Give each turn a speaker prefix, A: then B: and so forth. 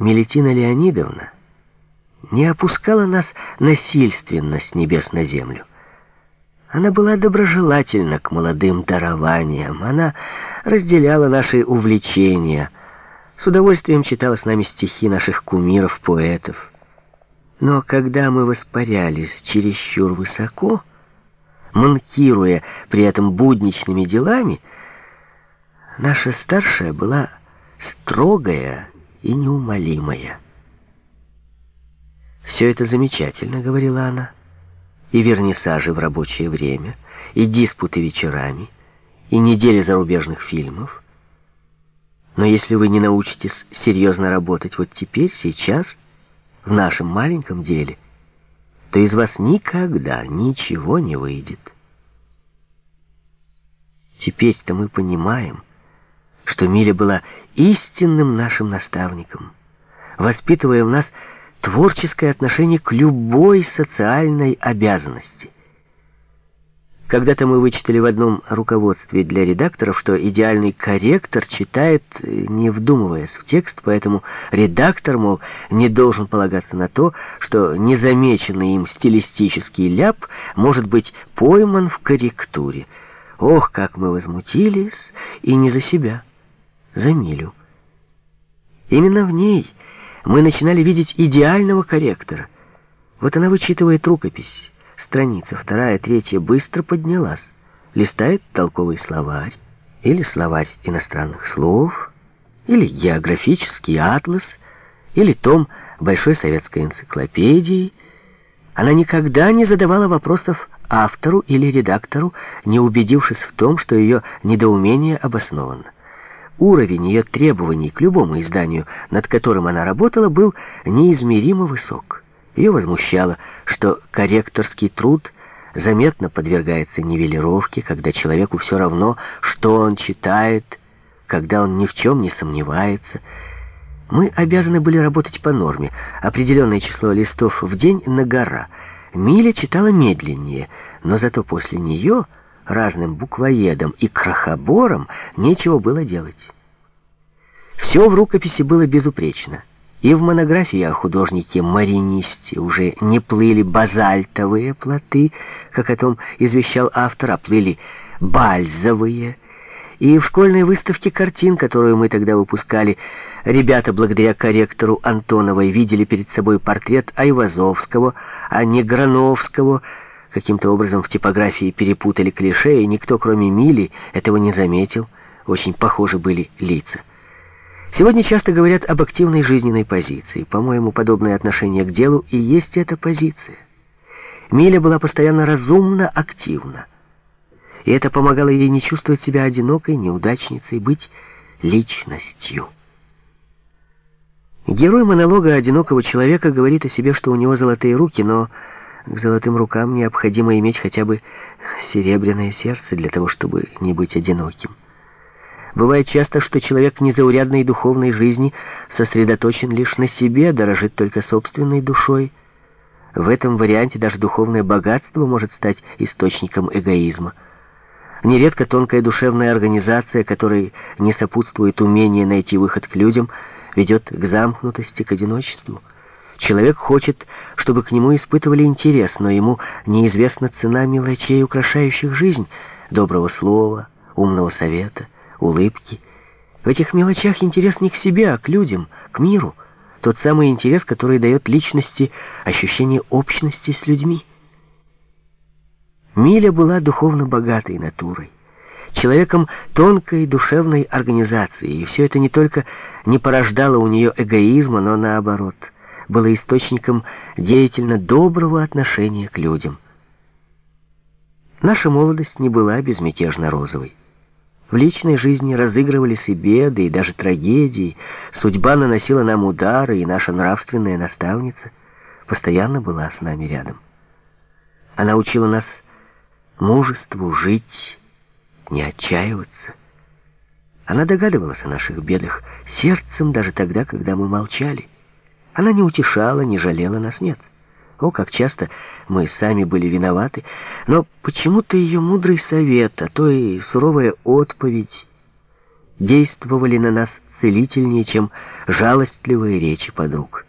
A: Мелитина Леонидовна не опускала нас насильственно с небес на землю. Она была доброжелательна к молодым дарованиям, она разделяла наши увлечения, с удовольствием читала с нами стихи наших кумиров-поэтов. Но когда мы воспарялись чересчур высоко, манкируя при этом будничными делами, наша старшая была строгая и неумолимая. «Все это замечательно», — говорила она, — «и вернисажи в рабочее время, и диспуты вечерами, и недели зарубежных фильмов. Но если вы не научитесь серьезно работать вот теперь, сейчас, в нашем маленьком деле, то из вас никогда ничего не выйдет». Теперь-то мы понимаем, что Миля была истинным нашим наставником, воспитывая в нас творческое отношение к любой социальной обязанности. Когда-то мы вычитали в одном руководстве для редакторов, что идеальный корректор читает, не вдумываясь в текст, поэтому редактор, мол, не должен полагаться на то, что незамеченный им стилистический ляп может быть пойман в корректуре. Ох, как мы возмутились, и не за себя за милю. Именно в ней мы начинали видеть идеального корректора. Вот она вычитывает рукопись. Страница вторая, третья быстро поднялась. Листает толковый словарь, или словарь иностранных слов, или географический атлас, или том Большой советской энциклопедии. Она никогда не задавала вопросов автору или редактору, не убедившись в том, что ее недоумение обосновано. Уровень ее требований к любому изданию, над которым она работала, был неизмеримо высок. Ее возмущало, что корректорский труд заметно подвергается нивелировке, когда человеку все равно, что он читает, когда он ни в чем не сомневается. Мы обязаны были работать по норме, определенное число листов в день на гора. Миля читала медленнее, но зато после нее разным буквоедам и крохоборам нечего было делать. Все в рукописи было безупречно. И в монографии о художнике-маринисте уже не плыли базальтовые плоты, как о том извещал автор, а плыли бальзовые. И в школьной выставке картин, которую мы тогда выпускали, ребята, благодаря корректору Антоновой, видели перед собой портрет Айвазовского, а не Грановского, Каким-то образом в типографии перепутали клише, и никто, кроме Мили, этого не заметил. Очень похожи были лица. Сегодня часто говорят об активной жизненной позиции. По-моему, подобное отношение к делу и есть эта позиция. Миля была постоянно разумно активна. И это помогало ей не чувствовать себя одинокой, неудачницей, быть личностью. Герой монолога одинокого человека говорит о себе, что у него золотые руки, но к золотым рукам необходимо иметь хотя бы серебряное сердце для того, чтобы не быть одиноким. Бывает часто, что человек незаурядной духовной жизни сосредоточен лишь на себе, дорожит только собственной душой. В этом варианте даже духовное богатство может стать источником эгоизма. Нередко тонкая душевная организация, которой не сопутствует умение найти выход к людям, ведет к замкнутости, к одиночеству. Человек хочет, чтобы к нему испытывали интерес, но ему неизвестна цена мелочей, украшающих жизнь, доброго слова, умного совета, улыбки. В этих мелочах интерес не к себе, а к людям, к миру. Тот самый интерес, который дает личности ощущение общности с людьми. Миля была духовно богатой натурой человеком тонкой душевной организации, и все это не только не порождало у нее эгоизма, но наоборот – было источником деятельно доброго отношения к людям. Наша молодость не была безмятежно розовой. В личной жизни разыгрывались и беды, и даже трагедии. Судьба наносила нам удары, и наша нравственная наставница постоянно была с нами рядом. Она учила нас мужеству жить, не отчаиваться. Она догадывалась о наших бедах сердцем даже тогда, когда мы молчали. Она не утешала, не жалела нас, нет. О, как часто мы сами были виноваты, но почему-то ее мудрый совет, а то и суровая отповедь действовали на нас целительнее, чем жалостливые речи подруг.